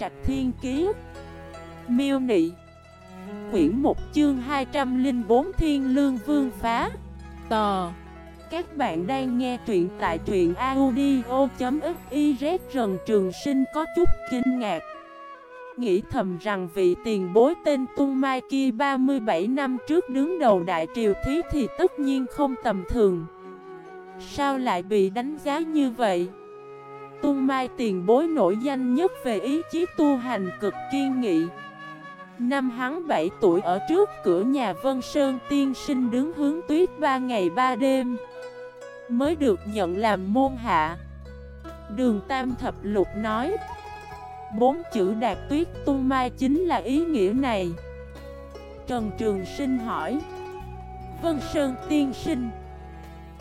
Trạch Thiên Kiế Miêu Nị. Quyển 1 chương 204 Thiên Lương Vương Phá. Tò. Các bạn đang nghe truyện tại truyện audio.xyz Rần Trường Sinh có chút kinh ngạc. Nghĩ thầm rằng vị tiền bối tên Tung Mai kia 37 năm trước đứng đầu đại triều thí thì tất nhiên không tầm thường. Sao lại bị đánh giá như vậy? Tung Mai tiền bối nổi danh nhất về ý chí tu hành cực kiên nghị. Năm hắn 7 tuổi ở trước cửa nhà Vân Sơn tiên sinh đứng hướng tuyết 3 ngày 3 đêm, Mới được nhận làm môn hạ. Đường Tam Thập Lục nói, Bốn chữ đạt tuyết tung mai chính là ý nghĩa này. Trần Trường Sinh hỏi, Vân Sơn tiên sinh,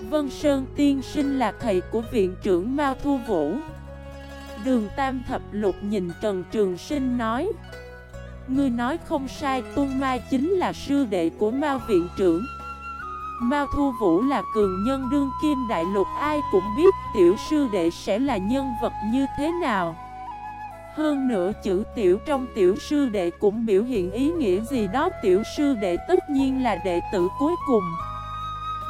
Vân Sơn tiên sinh là thầy của viện trưởng Mao Thu Vũ. Đường Tam Thập Lục nhìn Trần Trường Sinh nói, Ngươi nói không sai, tôn Mai chính là sư đệ của Mao viện trưởng. Mao Thu Vũ là cường nhân đương kim đại lục, ai cũng biết tiểu sư đệ sẽ là nhân vật như thế nào. Hơn nữa chữ tiểu trong tiểu sư đệ cũng biểu hiện ý nghĩa gì đó, tiểu sư đệ tất nhiên là đệ tử cuối cùng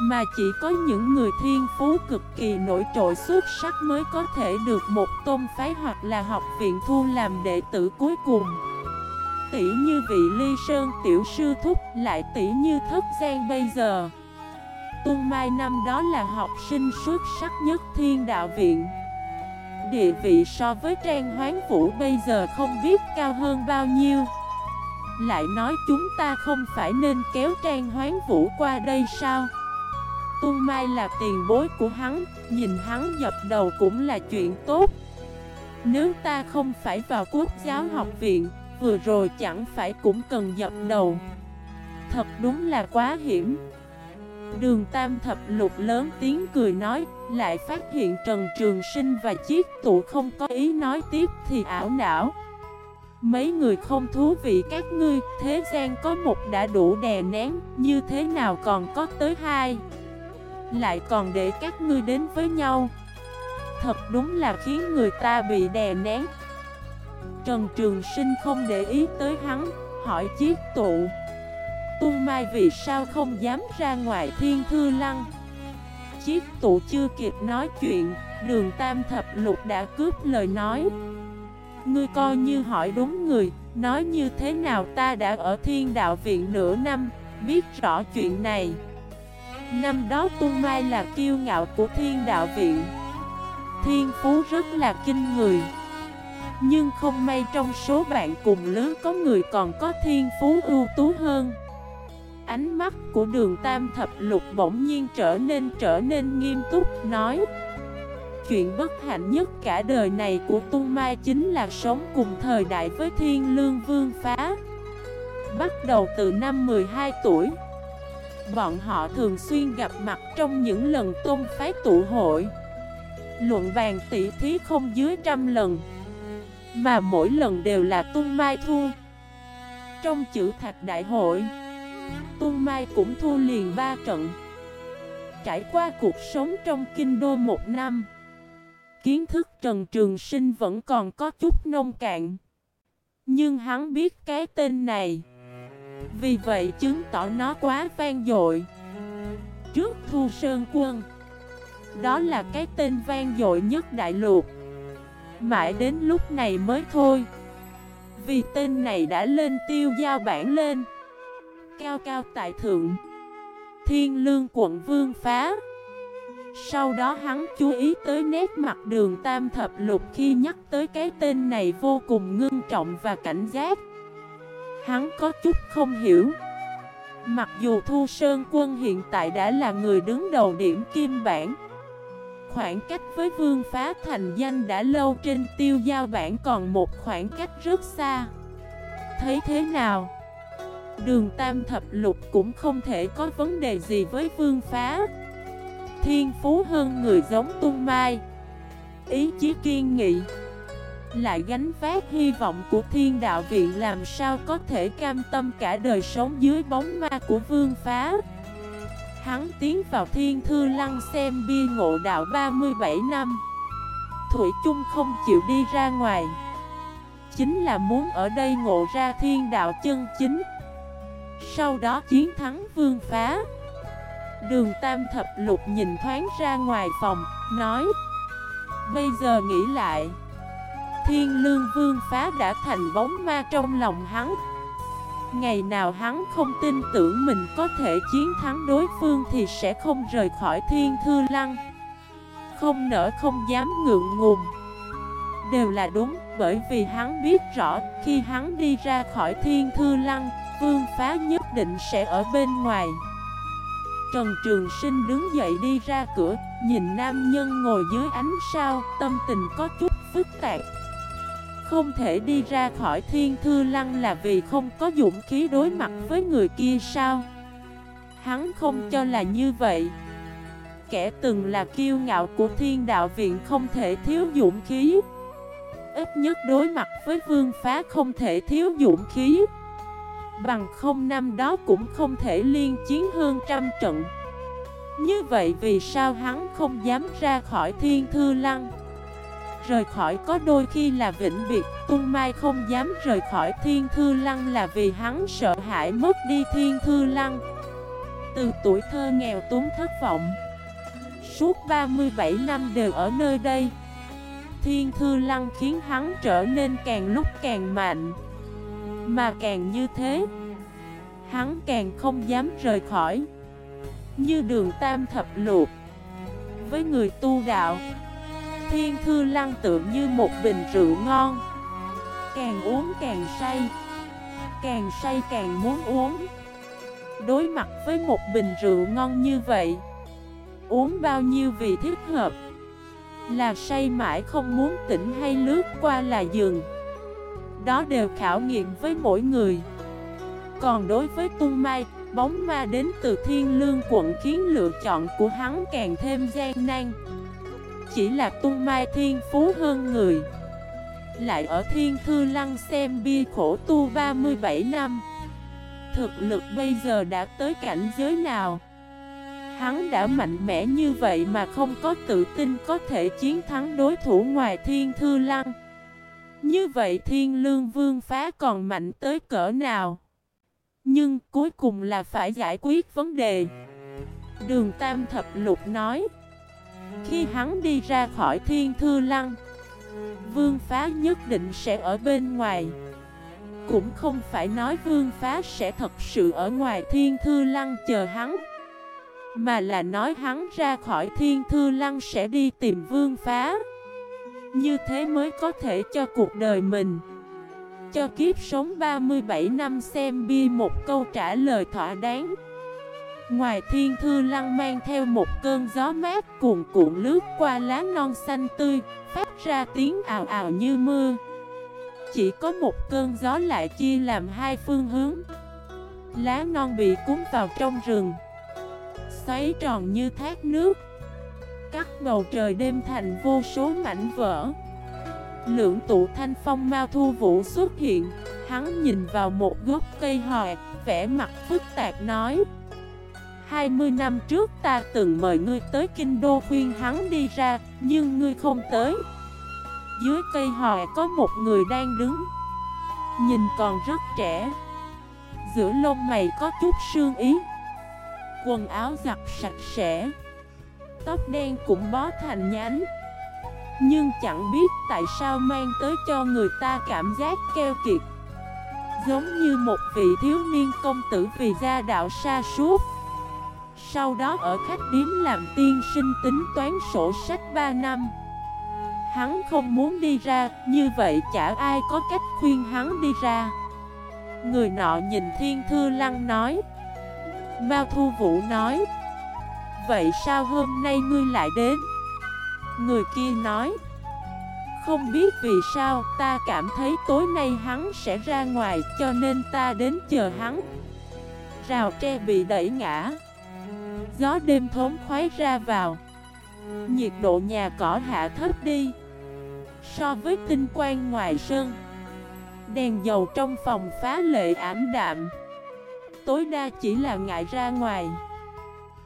mà chỉ có những người thiên phú cực kỳ nổi trội xuất sắc mới có thể được một tôn phái hoặc là học viện thu làm đệ tử cuối cùng. Tỷ như vị ly sơn tiểu sư thúc lại tỷ như thất gian bây giờ. Tung Mai năm đó là học sinh xuất sắc nhất thiên đạo viện. Địa vị so với Trang Hoán Vũ bây giờ không biết cao hơn bao nhiêu. Lại nói chúng ta không phải nên kéo Trang Hoán Vũ qua đây sao? Tu Mai là tiền bối của hắn, nhìn hắn dập đầu cũng là chuyện tốt. Nếu ta không phải vào quốc giáo học viện, vừa rồi chẳng phải cũng cần dập đầu. Thật đúng là quá hiểm. Đường Tam Thập Lục lớn tiếng cười nói, lại phát hiện Trần Trường Sinh và chiếc tụ không có ý nói tiếp thì ảo não. Mấy người không thú vị các ngươi, thế gian có một đã đủ đè nén, như thế nào còn có tới hai. Lại còn để các ngươi đến với nhau. Thật đúng là khiến người ta bị đè nén. Trần Trường Sinh không để ý tới hắn, Hỏi chiếc tụ. Tu Mai vì sao không dám ra ngoài thiên thư lăng? Chiếc tụ chưa kịp nói chuyện, Đường Tam Thập Lục đã cướp lời nói. Ngươi coi như hỏi đúng người, Nói như thế nào ta đã ở thiên đạo viện nửa năm, Biết rõ chuyện này. Năm đó Tung Mai là kiêu ngạo của thiên đạo viện. Thiên phú rất là kinh người. Nhưng không may trong số bạn cùng lứa có người còn có thiên phú ưu tú hơn. Ánh mắt của đường tam thập lục bỗng nhiên trở nên trở nên nghiêm túc, nói, Chuyện bất hạnh nhất cả đời này của Tung Mai chính là sống cùng thời đại với Thiên Lương Vương Phá. Bắt đầu từ năm 12 tuổi Bọn họ thường xuyên gặp mặt trong những lần tôn phái tụ hội. Luận vàng tỷ thí không dưới trăm lần, Mà mỗi lần đều là tung mai thu. Trong chữ thạch đại hội, Tung mai cũng thu liền ba trận. Trải qua cuộc sống trong kinh đô một năm, Kiến thức Trần Trường Sinh vẫn còn có chút nông cạn. Nhưng hắn biết cái tên này vì vậy chứng tỏ nó quá vang dội. Trước Thu Sơn Quân, Đó là cái tên vang dội nhất đại lục. Mãi đến lúc này mới thôi, Vì tên này đã lên tiêu giao bản lên. Cao cao tại thượng, Thiên lương quận vương phá. Sau đó hắn chú ý tới nét mặt đường tam thập lục khi nhắc tới cái tên này vô cùng ngưng trọng và cảnh giác. Hắn có chút không hiểu. Mặc dù Thu Sơn Quân hiện tại đã là người đứng đầu điểm kim bản Khoảng cách với Vương Phá thành danh đã lâu trên tiêu giao bản còn một khoảng cách rất xa. Thấy thế nào? Đường Tam Thập Lục cũng không thể có vấn đề gì với Vương Phá. Thiên phú hơn người giống Tung Mai. Ý chí kiên nghị lại gánh vác hy vọng của thiên đạo viện làm sao có thể cam tâm cả đời sống dưới bóng ma của vương phá. Hắn tiến vào thiên thư lăng xem bia ngộ đạo 37 năm. Thủy chung không chịu đi ra ngoài. Chính là muốn ở đây ngộ ra thiên đạo chân chính. Sau đó chiến thắng vương phá. Đường Tam Thập Lục nhìn thoáng ra ngoài phòng, nói Bây giờ nghĩ lại Thiên Lương Vương phá đã thành bóng ma trong lòng hắn. Ngày nào hắn không tin tưởng mình có thể chiến thắng đối phương thì sẽ không rời khỏi thiên thư lăng. Không nỡ không dám ngượng ngùng. Đều là đúng, bởi vì hắn biết rõ, khi hắn đi ra khỏi thiên thư lăng, Vương phá nhất định sẽ ở bên ngoài. Trần Trường Sinh đứng dậy đi ra cửa, Nhìn nam nhân ngồi dưới ánh sao, Tâm tình có chút phức tạp không thể đi ra khỏi thiên thư lăng là vì không có dũng khí đối mặt với người kia sao? Hắn không cho là như vậy. Kẻ từng là kiêu ngạo của thiên đạo viện không thể thiếu dũng khí. Ít nhất đối mặt với vương phá không thể thiếu dũng khí. Bằng không năm đó cũng không thể liên chiến hơn trăm trận. Như vậy vì sao hắn không dám ra khỏi thiên thư lăng? Rời khỏi, có đôi khi là vĩnh biệt. Tung Mai không dám rời khỏi, Thiên Thư Lăng là vì hắn sợ hãi mất đi Thiên Thư Lăng. Từ tuổi thơ nghèo túng thất vọng. Suốt 37 năm đều ở nơi đây. Thiên Thư Lăng khiến hắn trở nên càng lúc càng mạnh. Mà càng như thế, Hắn càng không dám rời khỏi. Như đường tam thập luộc Với người tu đạo. Thiên thư lăng tượng như một bình rượu ngon. Càng uống càng say. Càng say càng muốn uống. Đối mặt với một bình rượu ngon như vậy, Uống bao nhiêu vì thích hợp? Là say mãi không muốn tỉnh hay lướt qua là dừng Đó đều khảo nghiệm với mỗi người. Còn đối với tung mai, Bóng ma đến từ thiên lương quận khiến lựa chọn của hắn càng thêm gian nan chỉ là tu mai thiên phú hơn người. Lại ở thiên thư lăng xem bia khổ tu 37 năm. Thực lực bây giờ đã tới cảnh giới nào? Hắn đã mạnh mẽ như vậy mà không có tự tin có thể chiến thắng đối thủ ngoài thiên thư lăng. Như vậy thiên lương vương phá còn mạnh tới cỡ nào? Nhưng cuối cùng là phải giải quyết vấn đề. Đường Tam Thập Lục nói khi hắn đi ra khỏi thiên thư lăng, Vương phá nhất định sẽ ở bên ngoài. Cũng không phải nói vương phá sẽ thật sự ở ngoài thiên thư lăng chờ hắn, Mà là nói hắn ra khỏi thiên thư lăng sẽ đi tìm vương phá. Như thế mới có thể cho cuộc đời mình, Cho kiếp sống 37 năm xem bia một câu trả lời thỏa đáng. Ngoài thiên thư lăng mang theo một cơn gió mát cuồn cuộn lướt qua lá non xanh tươi, phát ra tiếng ào ào như mưa. Chỉ có một cơn gió lại chia làm hai phương hướng. Lá non bị cuốn vào trong rừng, xoáy tròn như thác nước, cắt bầu trời đêm thành vô số mảnh vỡ. Lượng tụ thanh phong mau thu vũ xuất hiện, hắn nhìn vào một gốc cây hòe, vẻ mặt phức tạp nói 20 năm trước ta từng mời ngươi tới kinh đô khuyên hắn đi ra, nhưng ngươi không tới. Dưới cây hòe có một người đang đứng, nhìn còn rất trẻ. Giữa lông mày có chút sương ý, quần áo giặt sạch sẽ, tóc đen cũng bó thành nhánh. Nhưng chẳng biết tại sao mang tới cho người ta cảm giác keo kiệt Giống như một vị thiếu niên công tử vì gia đạo xa suốt sau đó ở khách điếm làm tiên sinh tính toán sổ sách 3 năm. Hắn không muốn đi ra, như vậy chả ai có cách khuyên hắn đi ra. Người nọ nhìn Thiên Thư Lăng nói Mao Thu Vũ nói Vậy sao hôm nay ngươi lại đến? Người kia nói Không biết vì sao ta cảm thấy tối nay hắn sẽ ra ngoài cho nên ta đến chờ hắn. Rào tre bị đẩy ngã. Gió đêm thốn khoái ra vào. Nhiệt độ nhà cỏ hạ thấp đi. So với tinh quang ngoài sân Đèn dầu trong phòng phá lệ ảm đạm. Tối đa chỉ là ngại ra ngoài.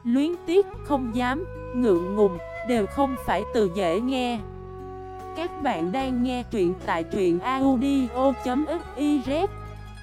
Luyến tiếc không dám, ngượng ngùng Đều không phải từ dễ nghe. Các bạn đang nghe truyện tại truyện audio.fif